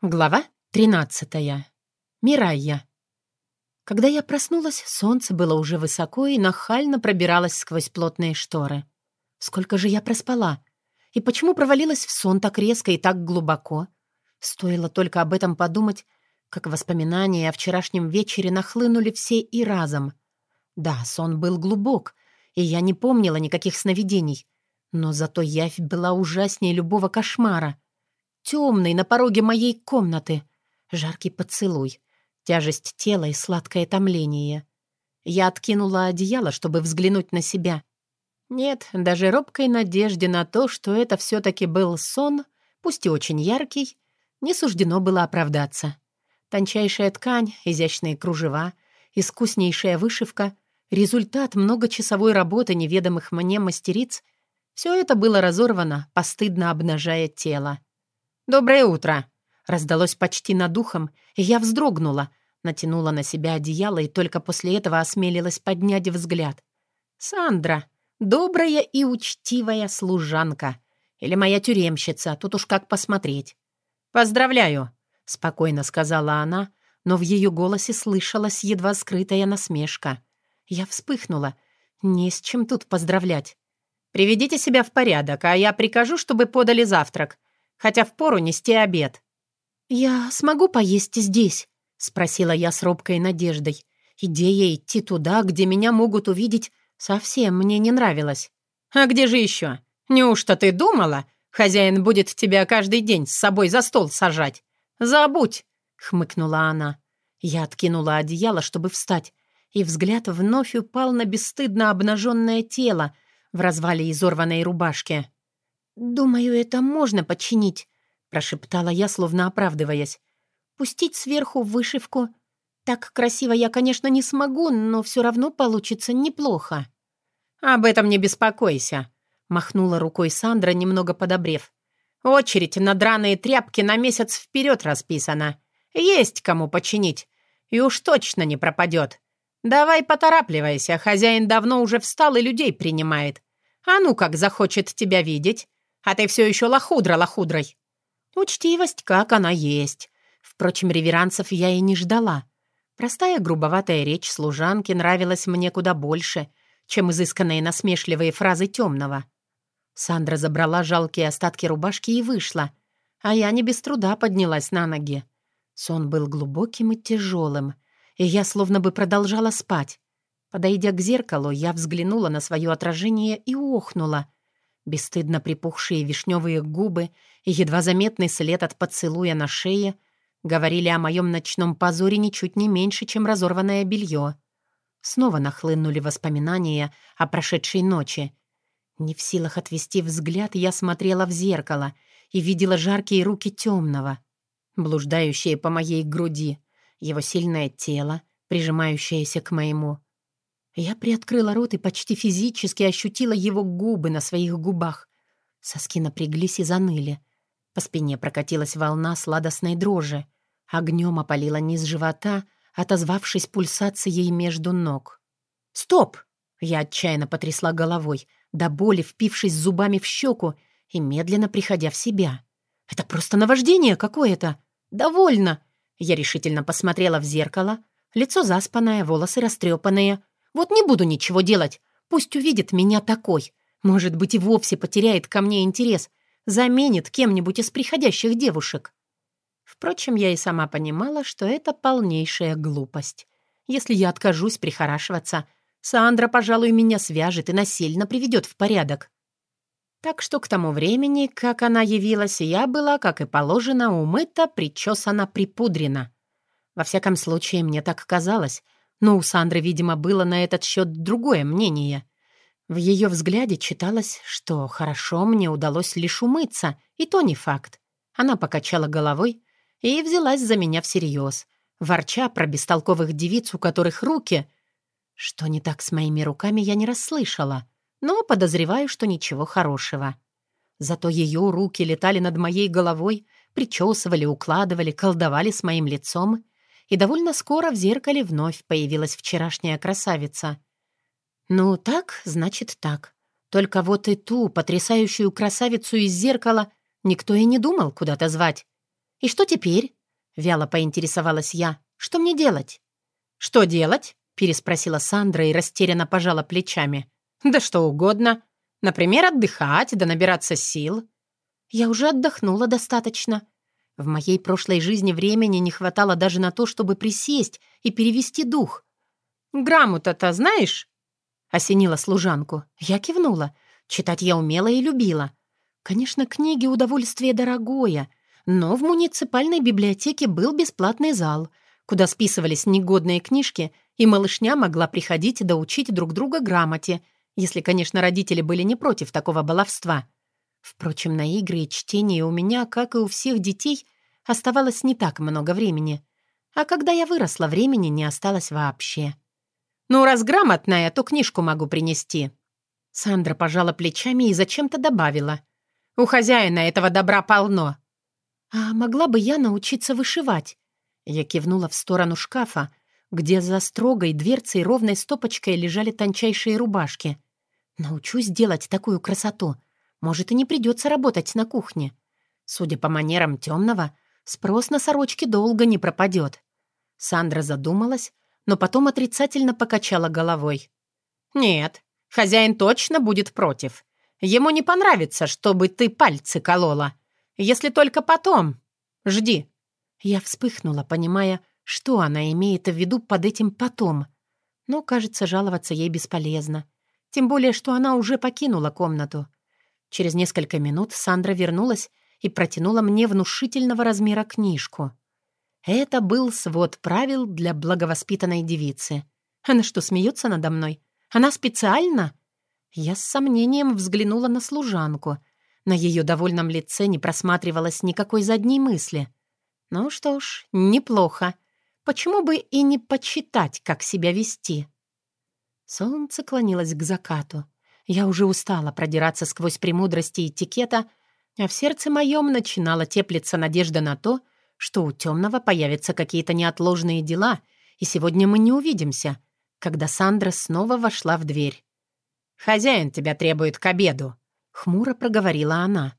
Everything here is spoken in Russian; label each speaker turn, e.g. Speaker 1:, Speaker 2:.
Speaker 1: Глава 13. Мирайя. Когда я проснулась, солнце было уже высоко и нахально пробиралось сквозь плотные шторы. Сколько же я проспала? И почему провалилась в сон так резко и так глубоко? Стоило только об этом подумать, как воспоминания о вчерашнем вечере нахлынули все и разом. Да, сон был глубок, и я не помнила никаких сновидений, но зато явь была ужаснее любого кошмара — темный на пороге моей комнаты. Жаркий поцелуй, тяжесть тела и сладкое томление. Я откинула одеяло, чтобы взглянуть на себя. Нет, даже робкой надежде на то, что это все-таки был сон, пусть и очень яркий, не суждено было оправдаться. Тончайшая ткань, изящные кружева, искуснейшая вышивка, результат многочасовой работы неведомых мне мастериц — все это было разорвано, постыдно обнажая тело. «Доброе утро!» Раздалось почти над ухом, и я вздрогнула, натянула на себя одеяло и только после этого осмелилась поднять взгляд. «Сандра, добрая и учтивая служанка. Или моя тюремщица, тут уж как посмотреть». «Поздравляю!» — спокойно сказала она, но в ее голосе слышалась едва скрытая насмешка. Я вспыхнула. Не с чем тут поздравлять. «Приведите себя в порядок, а я прикажу, чтобы подали завтрак хотя впору нести обед». «Я смогу поесть здесь?» — спросила я с робкой надеждой. Идея идти туда, где меня могут увидеть, совсем мне не нравилась.
Speaker 2: «А где же еще? Неужто ты думала, хозяин будет тебя каждый день с собой за стол сажать? Забудь!» — хмыкнула она. Я откинула одеяло, чтобы встать, и взгляд вновь упал на бесстыдно обнаженное тело в развале изорванной рубашки.
Speaker 1: «Думаю, это можно починить», — прошептала я, словно оправдываясь. «Пустить сверху вышивку. Так красиво я, конечно, не смогу, но все равно получится неплохо».
Speaker 2: «Об этом не беспокойся», — махнула рукой Сандра, немного подобрев. «Очередь на драные тряпки на месяц вперед расписана. Есть кому починить. И уж точно не пропадет. Давай поторапливайся, хозяин давно уже встал и людей принимает. А ну как захочет тебя видеть, а ты все еще лохудра лохудрой».
Speaker 1: Учтивость, как она есть. Впрочем, реверансов я и не ждала. Простая грубоватая речь служанки нравилась мне куда больше, чем изысканные насмешливые фразы темного. Сандра забрала жалкие остатки рубашки и вышла, а я не без труда поднялась на ноги. Сон был глубоким и тяжелым, и я словно бы продолжала спать. Подойдя к зеркалу, я взглянула на свое отражение и охнула — Бесстыдно припухшие вишневые губы и едва заметный след от поцелуя на шее говорили о моем ночном позоре ничуть не меньше, чем разорванное белье. Снова нахлынули воспоминания о прошедшей ночи. Не в силах отвести взгляд, я смотрела в зеркало и видела жаркие руки темного, блуждающие по моей груди, его сильное тело, прижимающееся к моему. Я приоткрыла рот и почти физически ощутила его губы на своих губах. Соски напряглись и заныли. По спине прокатилась волна сладостной дрожи. Огнем опалила низ живота, отозвавшись пульсацией между ног. «Стоп!» Я отчаянно потрясла головой, до боли впившись зубами в щеку и медленно приходя в себя. «Это просто наваждение какое-то! Довольно!» Я решительно посмотрела в зеркало. Лицо заспанное, волосы растрепанные. Вот не буду ничего делать. Пусть увидит меня такой. Может быть, и вовсе потеряет ко мне интерес. Заменит кем-нибудь из приходящих девушек. Впрочем, я и сама понимала, что это полнейшая глупость. Если я откажусь прихорашиваться, Сандра, пожалуй, меня свяжет и насильно приведет в порядок. Так что к тому времени, как она явилась, я была, как и положено, умыта, причесана, припудрена. Во всяком случае, мне так казалось — но у Сандры, видимо, было на этот счет другое мнение. В ее взгляде читалось, что хорошо мне удалось лишь умыться, и то не факт. Она покачала головой и взялась за меня всерьез, ворча про бестолковых девиц, у которых руки... Что не так с моими руками, я не расслышала, но подозреваю, что ничего хорошего. Зато ее руки летали над моей головой, причесывали, укладывали, колдовали с моим лицом — и довольно скоро в зеркале вновь появилась вчерашняя красавица. Ну, так, значит, так. Только вот и ту потрясающую красавицу из зеркала никто и не думал куда-то звать. «И что теперь?» — вяло поинтересовалась я. «Что мне делать?»
Speaker 2: «Что делать?» — переспросила Сандра и растерянно пожала плечами. «Да что угодно. Например, отдыхать да набираться сил».
Speaker 1: «Я уже отдохнула достаточно. В моей прошлой жизни времени не хватало даже на то, чтобы присесть и перевести дух.
Speaker 2: «Грамота-то знаешь?»
Speaker 1: — осенила служанку. Я кивнула. Читать я умела и любила. Конечно, книги — удовольствие дорогое, но в муниципальной библиотеке был бесплатный зал, куда списывались негодные книжки, и малышня могла приходить да учить друг друга грамоте, если, конечно, родители были не против такого баловства. Впрочем, на игры и чтение у меня, как и у всех детей, оставалось не так много времени. А когда я выросла, времени не осталось вообще.
Speaker 2: «Ну, раз грамотная, то книжку могу принести».
Speaker 1: Сандра пожала плечами и зачем-то добавила.
Speaker 2: «У хозяина этого добра полно».
Speaker 1: «А могла бы я научиться вышивать?» Я кивнула в сторону шкафа, где за строгой дверцей ровной стопочкой лежали тончайшие рубашки. «Научусь делать такую красоту. Может, и не придется работать на кухне. Судя по манерам темного, спрос на сорочки долго не пропадет». Сандра задумалась, но потом отрицательно покачала головой.
Speaker 2: «Нет, хозяин точно будет против. Ему не понравится, чтобы ты пальцы колола. Если только потом. Жди».
Speaker 1: Я вспыхнула, понимая, что она имеет в виду под этим «потом». Но, кажется, жаловаться ей бесполезно. Тем более, что она уже покинула комнату. Через несколько минут Сандра вернулась и протянула мне внушительного размера книжку. Это был свод правил для благовоспитанной девицы. Она что, смеется надо мной? Она специально? Я с сомнением взглянула на служанку. На ее довольном лице не просматривалось никакой задней мысли. Ну что ж, неплохо. Почему бы и не почитать, как себя вести? Солнце клонилось к закату. Я уже устала продираться сквозь премудрости этикета, а в сердце моем начинала теплиться надежда на то, что у темного появятся какие-то неотложные дела, и сегодня мы не увидимся, когда Сандра снова вошла в дверь.
Speaker 2: «Хозяин тебя требует к обеду», —
Speaker 1: хмуро проговорила она.